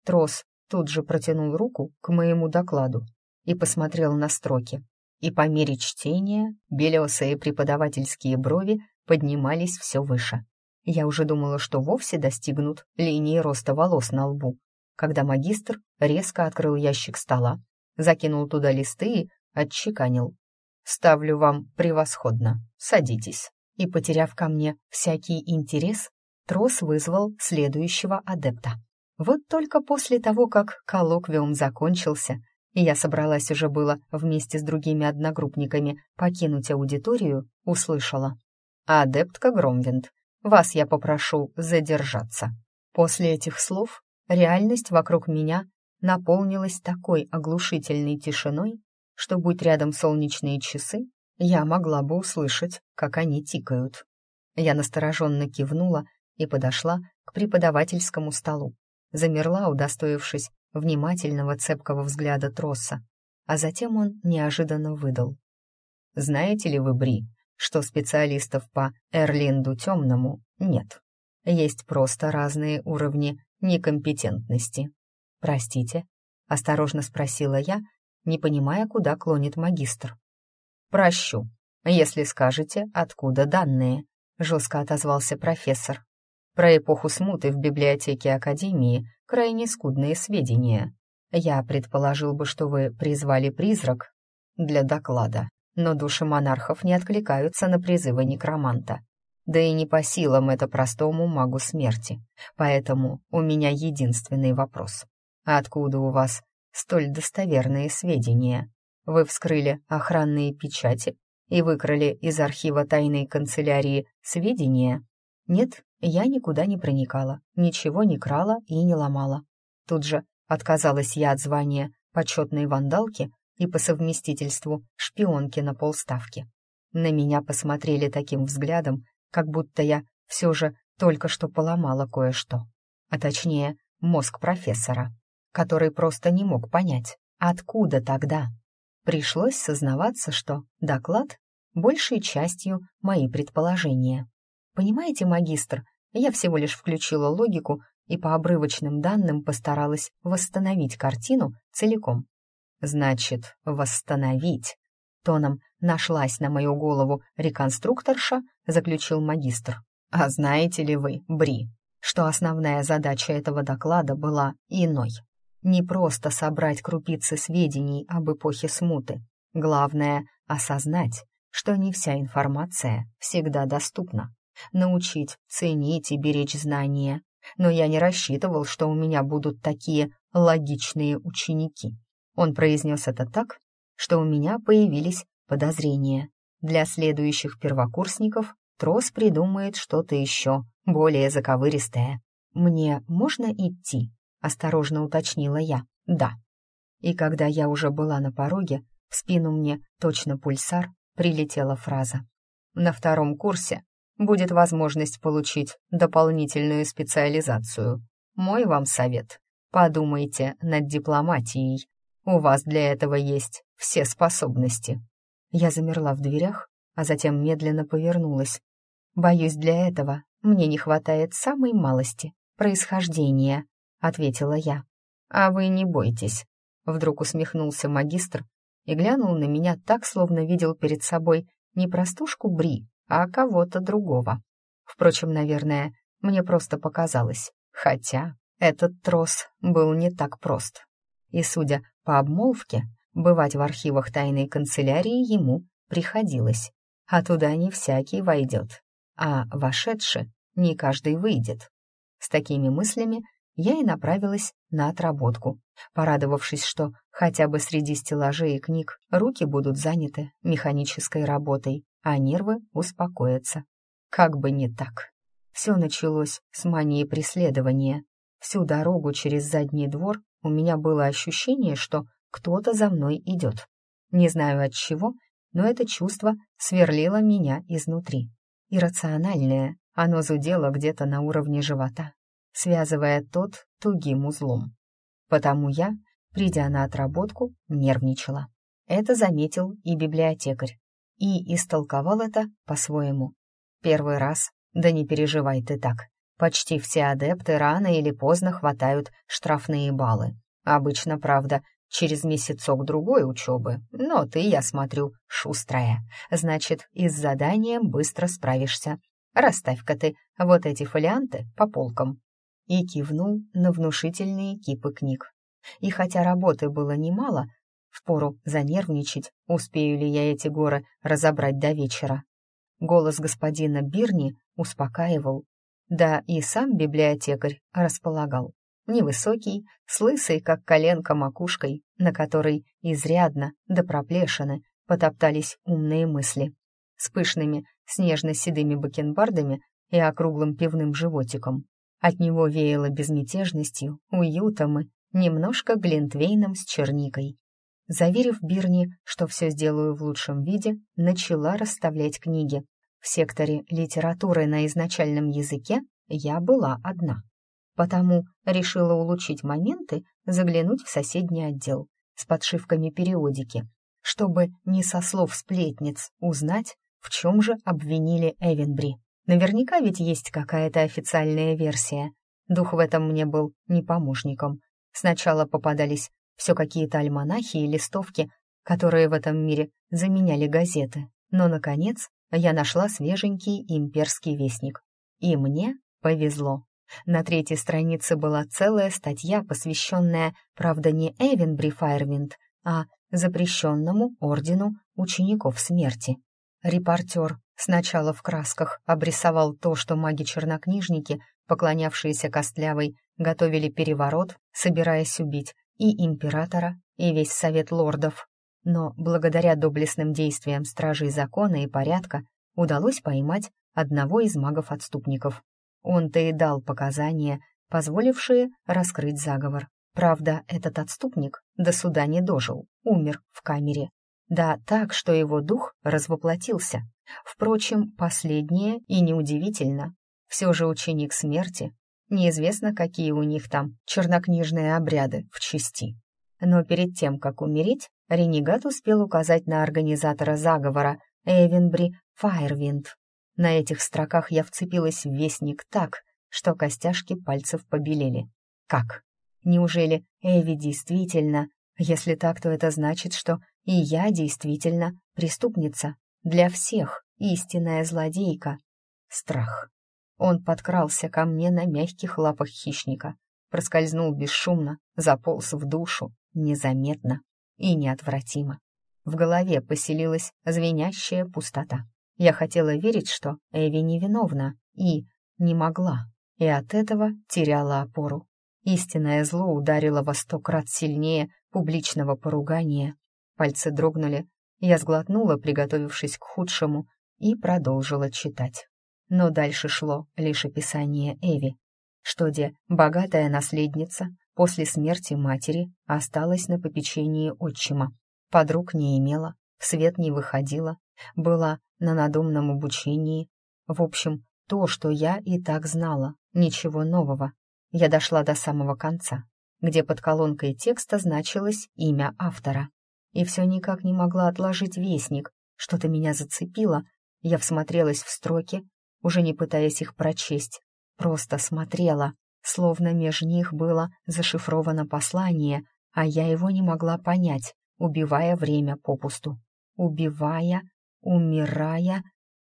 [SPEAKER 1] Трос тут же протянул руку к моему докладу и посмотрел на строки. И по мере чтения белесые преподавательские брови поднимались все выше. Я уже думала, что вовсе достигнут линии роста волос на лбу, когда магистр резко открыл ящик стола, закинул туда листы и отчеканил. «Ставлю вам превосходно. Садитесь». И, потеряв ко мне всякий интерес, трос вызвал следующего адепта. Вот только после того, как коллоквиум закончился, и я собралась уже было вместе с другими одногруппниками покинуть аудиторию, услышала. «Адептка Громвинд, вас я попрошу задержаться». После этих слов реальность вокруг меня наполнилась такой оглушительной тишиной, что, будь рядом солнечные часы, я могла бы услышать, как они тикают. Я настороженно кивнула и подошла к преподавательскому столу. Замерла, удостоившись внимательного цепкого взгляда Тросса, а затем он неожиданно выдал. «Знаете ли вы, Бри, что специалистов по Эрлинду Темному нет? Есть просто разные уровни некомпетентности. «Простите?» — осторожно спросила я, не понимая, куда клонит магистр. «Прощу, если скажете, откуда данные», — жестко отозвался профессор. «Про эпоху смуты в библиотеке Академии крайне скудные сведения. Я предположил бы, что вы призвали призрак для доклада, но души монархов не откликаются на призывы некроманта. Да и не по силам это простому магу смерти. Поэтому у меня единственный вопрос. Откуда у вас столь достоверные сведения? Вы вскрыли охранные печати и выкрали из архива тайной канцелярии сведения? Нет, я никуда не проникала, ничего не крала и не ломала. Тут же отказалась я от звания почетной вандалки и по совместительству шпионки на полставки. На меня посмотрели таким взглядом, как будто я все же только что поломала кое-что. А точнее, мозг профессора, который просто не мог понять, откуда тогда. Пришлось сознаваться, что доклад большей частью мои предположения. Понимаете, магистр, я всего лишь включила логику и по обрывочным данным постаралась восстановить картину целиком. Значит, восстановить. Тоном нашлась на мою голову реконструкторша, заключил магистр. А знаете ли вы, Бри, что основная задача этого доклада была иной? Не просто собрать крупицы сведений об эпохе смуты. Главное — осознать, что не вся информация всегда доступна. Научить ценить и беречь знания. Но я не рассчитывал, что у меня будут такие логичные ученики. Он произнес это так, что у меня появились подозрения. Для следующих первокурсников Трос придумает что-то еще, более заковыристое. «Мне можно идти?» — осторожно уточнила я. «Да». И когда я уже была на пороге, в спину мне, точно пульсар, прилетела фраза. «На втором курсе будет возможность получить дополнительную специализацию. Мой вам совет. Подумайте над дипломатией. У вас для этого есть все способности». Я замерла в дверях, а затем медленно повернулась. «Боюсь, для этого мне не хватает самой малости происхождения», — ответила я. «А вы не бойтесь», — вдруг усмехнулся магистр и глянул на меня так, словно видел перед собой не простушку Бри, а кого-то другого. Впрочем, наверное, мне просто показалось. Хотя этот трос был не так прост. И, судя по обмолвке, бывать в архивах тайной канцелярии ему приходилось. А туда не всякий войдет, а вошедший не каждый выйдет. С такими мыслями я и направилась на отработку, порадовавшись, что хотя бы среди стеллажей и книг руки будут заняты механической работой, а нервы успокоятся. Как бы не так. Все началось с мании преследования. Всю дорогу через задний двор у меня было ощущение, что кто-то за мной идет. Не знаю от чего, но это чувство сверлило меня изнутри. Иррациональное, оно зудело где-то на уровне живота, связывая тот тугим узлом. Потому я, придя на отработку, нервничала. Это заметил и библиотекарь, и истолковал это по-своему. Первый раз, да не переживай ты так, почти все адепты рано или поздно хватают штрафные баллы. Обычно, правда, через месяцок другой учебы, но ты, я смотрю, шустрая. Значит, и с заданием быстро справишься. Расставь-ка ты вот эти фолианты по полкам. И кивнул на внушительные кипы книг. И хотя работы было немало, Впору занервничать, успею ли я эти горы разобрать до вечера. Голос господина Бирни успокаивал. Да и сам библиотекарь располагал. Невысокий, с лысой, как коленка, макушкой, на которой изрядно, до проплешины, потоптались умные мысли. С пышными, снежно-седыми бакенбардами и округлым пивным животиком. От него веяло безмятежностью, уютом и немножко глинтвейном с черникой. Заверив Бирни, что все сделаю в лучшем виде, начала расставлять книги. В секторе литературы на изначальном языке я была одна. Потому решила улучшить моменты, заглянуть в соседний отдел с подшивками периодики, чтобы не со слов сплетниц узнать, в чем же обвинили Эвенбри. Наверняка ведь есть какая-то официальная версия. Дух в этом мне был не помощником. Сначала попадались все какие-то альманахи и листовки, которые в этом мире заменяли газеты. Но, наконец, я нашла свеженький имперский вестник. И мне повезло. На третьей странице была целая статья, посвященная, правда, не Эвенбри Файрвинд, а запрещенному ордену учеников смерти. Репортер сначала в красках обрисовал то, что маги-чернокнижники, поклонявшиеся Костлявой, готовили переворот, собираясь убить и императора, и весь совет лордов. Но благодаря доблестным действиям стражей закона и порядка удалось поймать одного из магов-отступников. Он-то и дал показания, позволившие раскрыть заговор. Правда, этот отступник до суда не дожил, умер в камере. Да так, что его дух развоплотился. Впрочем, последнее и неудивительно. все же ученик смерти. Неизвестно, какие у них там чернокнижные обряды в части. Но перед тем, как умереть, ренегат успел указать на организатора заговора Эйвенбри Файрвинд. На этих строках я вцепилась в вестник так, что костяшки пальцев побелели. Как? Неужели Эви действительно? Если так, то это значит, что и я действительно преступница. Для всех истинная злодейка. Страх. Он подкрался ко мне на мягких лапах хищника, проскользнул бесшумно, заполз в душу, незаметно и неотвратимо. В голове поселилась звенящая пустота. Я хотела верить, что Эви невиновна, и не могла, и от этого теряла опору. Истинное зло ударило во сто крат сильнее публичного поругания. Пальцы дрогнули, я сглотнула, приготовившись к худшему, и продолжила читать. Но дальше шло лишь описание Эви, что где богатая наследница после смерти матери осталась на попечении отчима, подруг не имела, в свет не выходила, была на надомном обучении. В общем, то, что я и так знала, ничего нового. Я дошла до самого конца, где под колонкой текста значилось имя автора. И все никак не могла отложить вестник. Что-то меня зацепило. Я всмотрелась в строки, уже не пытаясь их прочесть. Просто смотрела, словно меж них было зашифровано послание, а я его не могла понять, убивая время попусту. Убивая, умирая,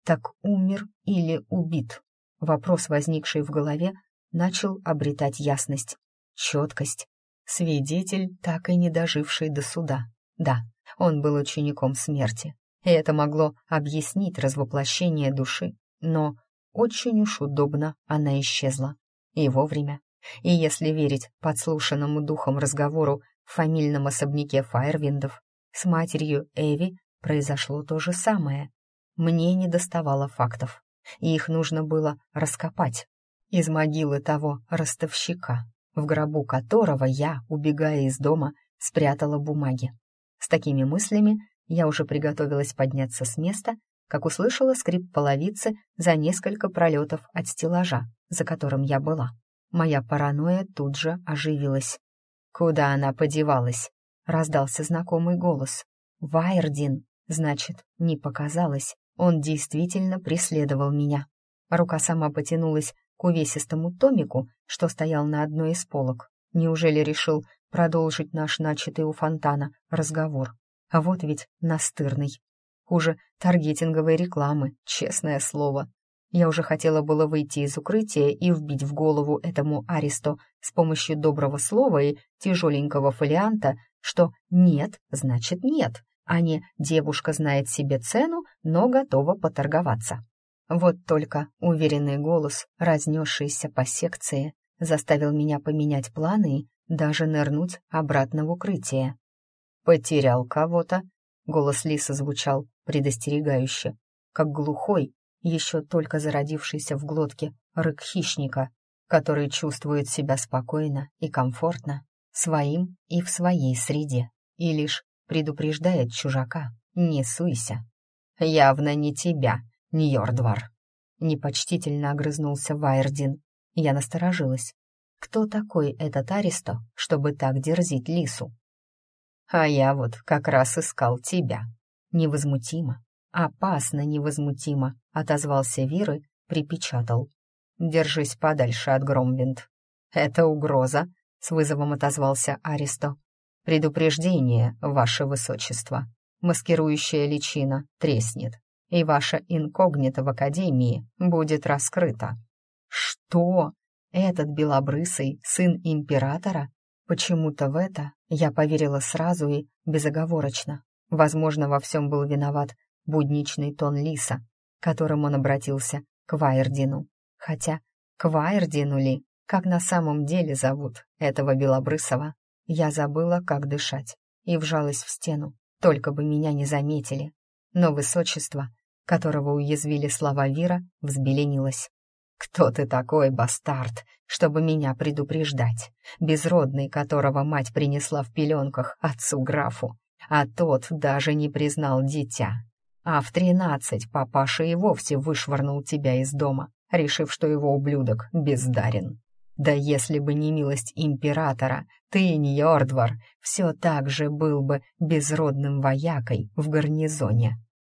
[SPEAKER 1] так умер или убит? Вопрос, возникший в голове, начал обретать ясность, четкость. Свидетель, так и не доживший до суда. Да, он был учеником смерти, и это могло объяснить развоплощение души, но очень уж удобно она исчезла. И вовремя. И если верить подслушанному духом разговору в фамильном особняке Файервиндов, с матерью Эви произошло то же самое. Мне не доставало фактов, и их нужно было раскопать, из могилы того ростовщика, в гробу которого я, убегая из дома, спрятала бумаги. С такими мыслями я уже приготовилась подняться с места, как услышала скрип половицы за несколько пролетов от стеллажа, за которым я была. Моя паранойя тут же оживилась. «Куда она подевалась?» — раздался знакомый голос. «Вайердин!» Значит, не показалось, он действительно преследовал меня. Рука сама потянулась к увесистому томику, что стоял на одной из полок. Неужели решил продолжить наш начатый у фонтана разговор? А вот ведь настырный. Хуже таргетинговой рекламы, честное слово. Я уже хотела было выйти из укрытия и вбить в голову этому Аристо с помощью доброго слова и тяжеленького фолианта, что «нет» значит «нет», а не «девушка знает себе цену, но готова поторговаться». Вот только уверенный голос, разнесшийся по секции, заставил меня поменять планы и даже нырнуть обратно в укрытие. «Потерял кого-то?» — голос Лиса звучал предостерегающе, как глухой, еще только зародившийся в глотке рык хищника, который чувствует себя спокойно и комфортно, своим и в своей среде, и лишь предупреждает чужака «не суйся». «Явно не тебя», Ньордвар!» Непочтительно огрызнулся Вайердин. Я насторожилась. Кто такой этот Аристо, чтобы так дерзить лису? А я вот как раз искал тебя. Невозмутимо, опасно невозмутимо, отозвался Виры, припечатал. Держись подальше от Громвинд. Это угроза, с вызовом отозвался Аристо. Предупреждение, ваше высочество. Маскирующая личина треснет и ваше инкогнито в Академии будет раскрыто». «Что? Этот белобрысый сын императора?» Почему-то в это я поверила сразу и безоговорочно. Возможно, во всем был виноват будничный тон Лиса, которым он обратился к Вайердину. Хотя к Вайердину ли, как на самом деле зовут этого белобрысого, я забыла, как дышать, и вжалась в стену, только бы меня не заметили. Но высочество которого уязвили слова Вира, взбеленилась. «Кто ты такой, бастард, чтобы меня предупреждать? Безродный, которого мать принесла в пеленках отцу-графу, а тот даже не признал дитя. А в тринадцать папаша и вовсе вышвырнул тебя из дома, решив, что его ублюдок бездарен. Да если бы не милость императора, ты, Ньордвар, все так же был бы безродным воякой в гарнизоне.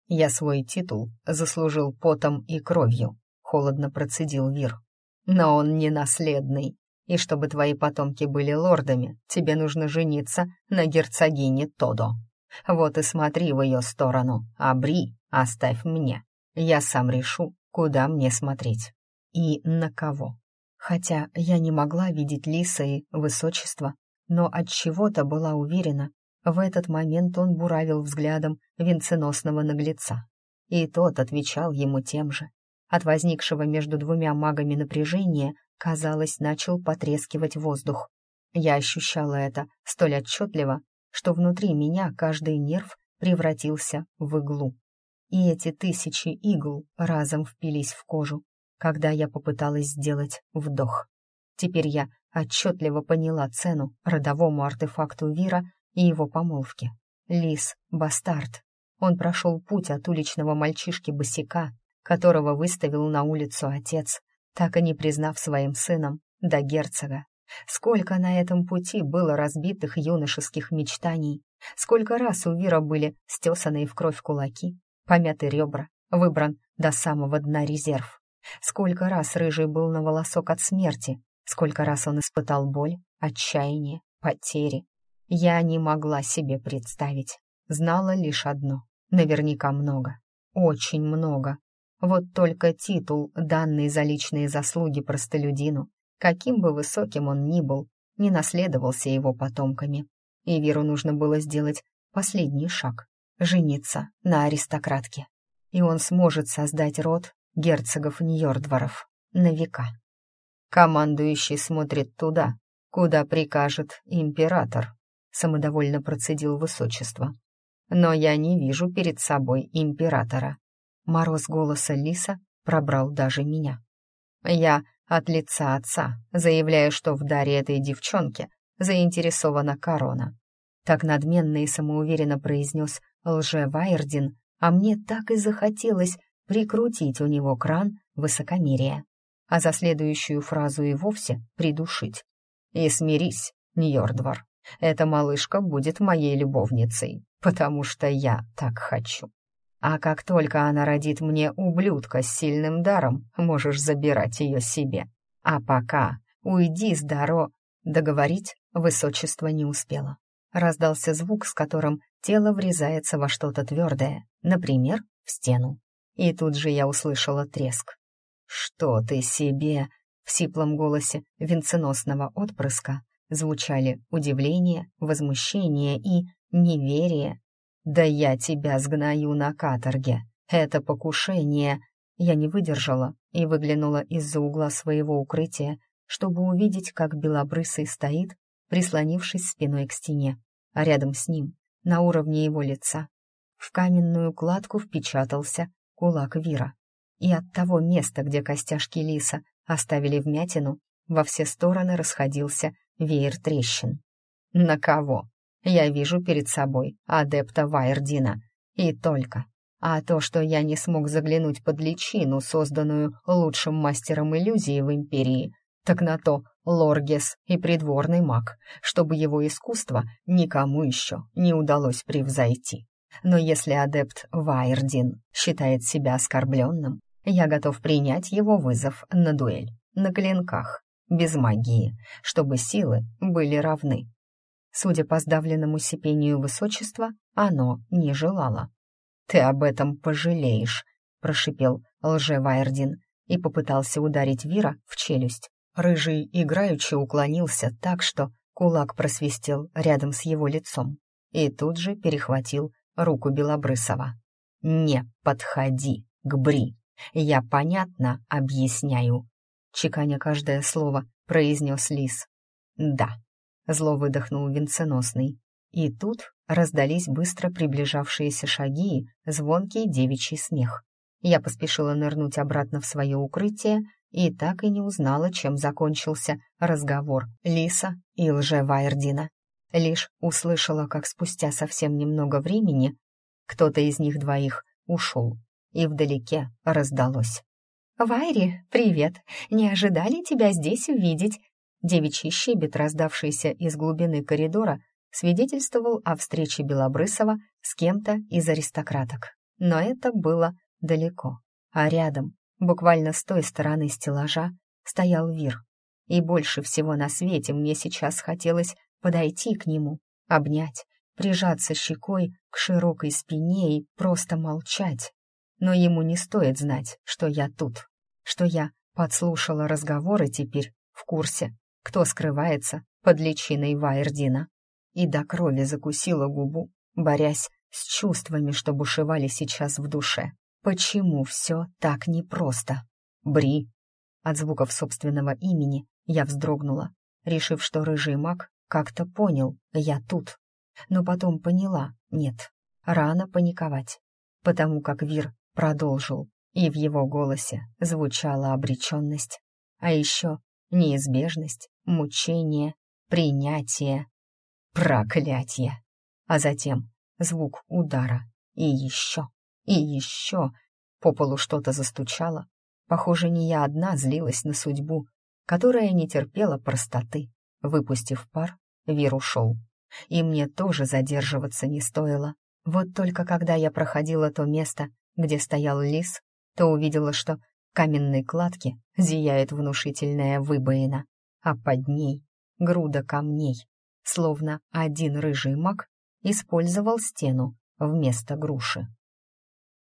[SPEAKER 1] Я свой титул заслужил потом и кровью, холодно процедил Вир. Но он не наследный, и чтобы твои потомки были лордами, тебе нужно жениться на герцогине Тодо. Вот и смотри в ее сторону, а Бри оставь мне. Я сам решу, куда мне смотреть и на кого. Хотя я не могла видеть Лиса и высочество, но от чего-то была уверена, в этот момент он буравил взглядом венценосного наглеца. И тот отвечал ему тем же. От возникшего между двумя магами напряжения, казалось, начал потрескивать воздух. Я ощущала это столь отчетливо, что внутри меня каждый нерв превратился в иглу. И эти тысячи игл разом впились в кожу, когда я попыталась сделать вдох. Теперь я отчетливо поняла цену родовому артефакту Вира и его помолвке. Лис — бастард. Он прошел путь от уличного мальчишки-босика, которого выставил на улицу отец, так и не признав своим сыном, до герцога. Сколько на этом пути было разбитых юношеских мечтаний, сколько раз у Вира были стесанные в кровь кулаки, помяты ребра, выбран до самого дна резерв. Сколько раз Рыжий был на волосок от смерти, сколько раз он испытал боль, отчаяние, потери. Я не могла себе представить. Знала лишь одно. Наверняка много. Очень много. Вот только титул, данный за личные заслуги простолюдину, Каким бы высоким он ни был, не наследовался его потомками. И Веру нужно было сделать последний шаг — жениться на аристократке. И он сможет создать род герцогов Ньордворов на века. Командующий смотрит туда, куда прикажет император, самодовольно процедил высочество. Но я не вижу перед собой императора. Мороз голоса Лиса пробрал даже меня. Я от лица отца, заявляя, что в даре этой девчонки заинтересована корона. Так надменно и самоуверенно произнес лже-Вайердин, а мне так и захотелось прикрутить у него кран высокомерия, а за следующую фразу и вовсе придушить. «И смирись, Ньордвар, эта малышка будет моей любовницей, потому что я так хочу». А как только она родит мне ублюдка с сильным даром, можешь забирать ее себе. А пока уйди с даро...» Договорить высочество не успело. Раздался звук, с которым тело врезается во что-то твердое, например, в стену. И тут же я услышала треск. «Что ты себе?» В сиплом голосе венценосного отпрыска звучали удивление, возмущение и неверие. «Да я тебя сгною на каторге! Это покушение!» Я не выдержала и выглянула из-за угла своего укрытия, чтобы увидеть, как белобрысый стоит, прислонившись спиной к стене, а рядом с ним, на уровне его лица, в каменную кладку впечатался кулак Вира. И от того места, где костяшки лиса оставили вмятину, во все стороны расходился веер трещин. «На кого?» Я вижу перед собой адепта Вайердина. И только. А то, что я не смог заглянуть под личину, созданную лучшим мастером иллюзии в Империи, так на то Лоргес и придворный маг, чтобы его искусство никому еще не удалось превзойти. Но если адепт Вайердин считает себя оскорбленным, я готов принять его вызов на дуэль, на клинках, без магии, чтобы силы были равны. Судя по сдавленному сипению высочества, оно не желало. «Ты об этом пожалеешь», — прошипел лже-Вайердин и попытался ударить Вира в челюсть. Рыжий играючи уклонился так, что кулак просвистел рядом с его лицом и тут же перехватил руку Белобрысова. «Не подходи к Бри, я понятно объясняю», — чеканя каждое слово, произнес Лис. «Да, Зло выдохнул венценосный. И тут раздались быстро приближавшиеся шаги звонкий девичий смех. Я поспешила нырнуть обратно в свое укрытие и так и не узнала, чем закончился разговор Лиса и лже-Вайердина. Лишь услышала, как спустя совсем немного времени кто-то из них двоих ушел, и вдалеке раздалось. «Вайри, привет! Не ожидали тебя здесь увидеть?» Девичий щебет, раздавшийся из глубины коридора, свидетельствовал о встрече Белобрысова с кем-то из аристократок. Но это было далеко. А рядом, буквально с той стороны стеллажа, стоял Вир. И больше всего на свете мне сейчас хотелось подойти к нему, обнять, прижаться щекой к широкой спине и просто молчать. Но ему не стоит знать, что я тут, что я подслушала разговоры теперь в курсе, кто скрывается под личиной Вайердина. И до крови закусила губу, борясь с чувствами, что бушевали сейчас в душе. Почему все так непросто? Бри. От звуков собственного имени я вздрогнула, решив, что рыжий маг как-то понял, я тут. Но потом поняла, нет, рано паниковать, потому как Вир продолжил, и в его голосе звучала обреченность, а еще неизбежность, мучение, принятие, проклятие. А затем звук удара, и еще, и еще. По полу что-то застучало. Похоже, не я одна злилась на судьбу, которая не терпела простоты. Выпустив пар, Вир ушел. И мне тоже задерживаться не стоило. Вот только когда я проходила то место, где стоял лис, то увидела, что в каменной кладке зияет внушительная выбоина, а под ней груда камней, словно один рыжий маг использовал стену вместо груши.